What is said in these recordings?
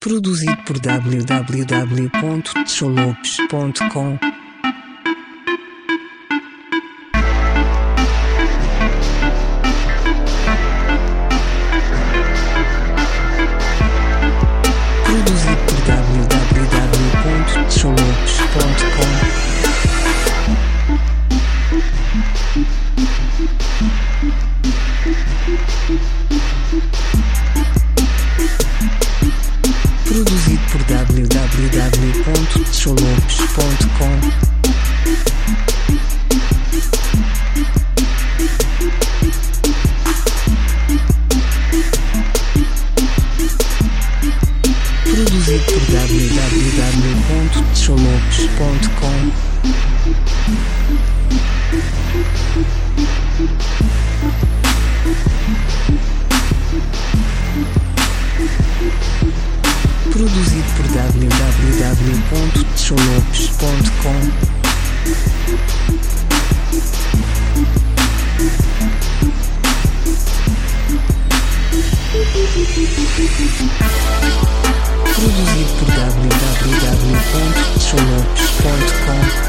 Produzido por www.tcholopes.com Produzido por www.tcholopes.com www.tcholopes.com Produzido por www.tcholopes.com www.solopes.com Produzido por www.solopes.com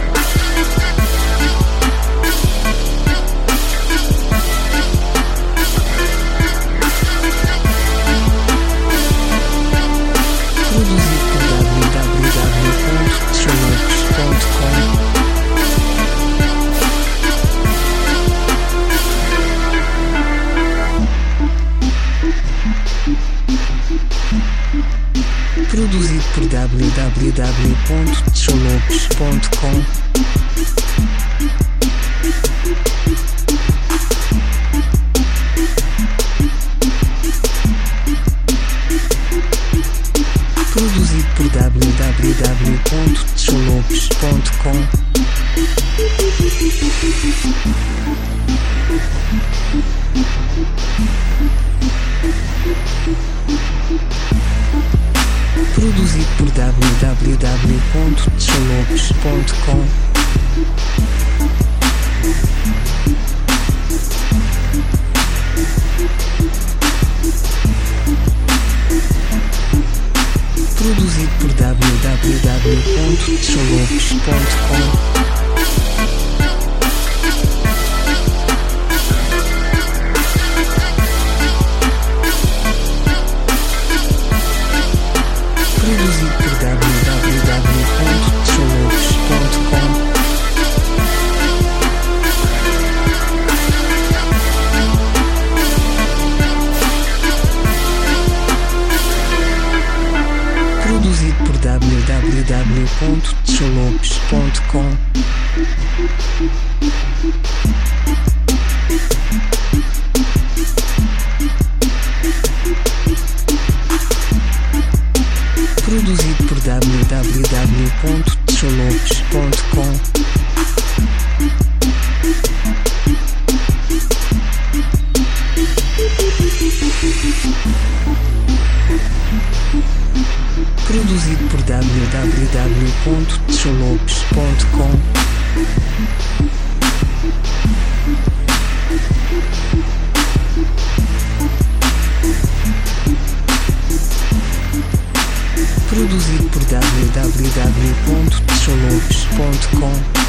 Produzido por www.tcholopes.com Produzido por www.tcholopes.com www.tcholopes.com Produzido por www.tcholopes.com Produzido por www.tcholopes.com Produzido por www.tcholopes.com Produzido por www.tcholopes.com Produzido por www.tcholopes.com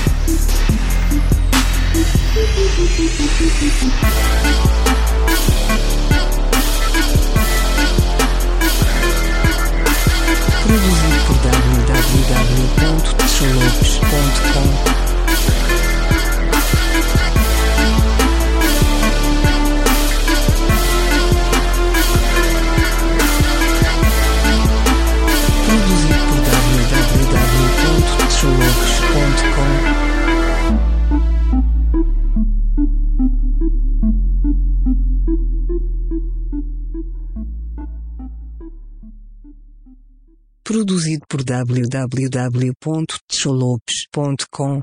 Produzido por www.tcholopes.com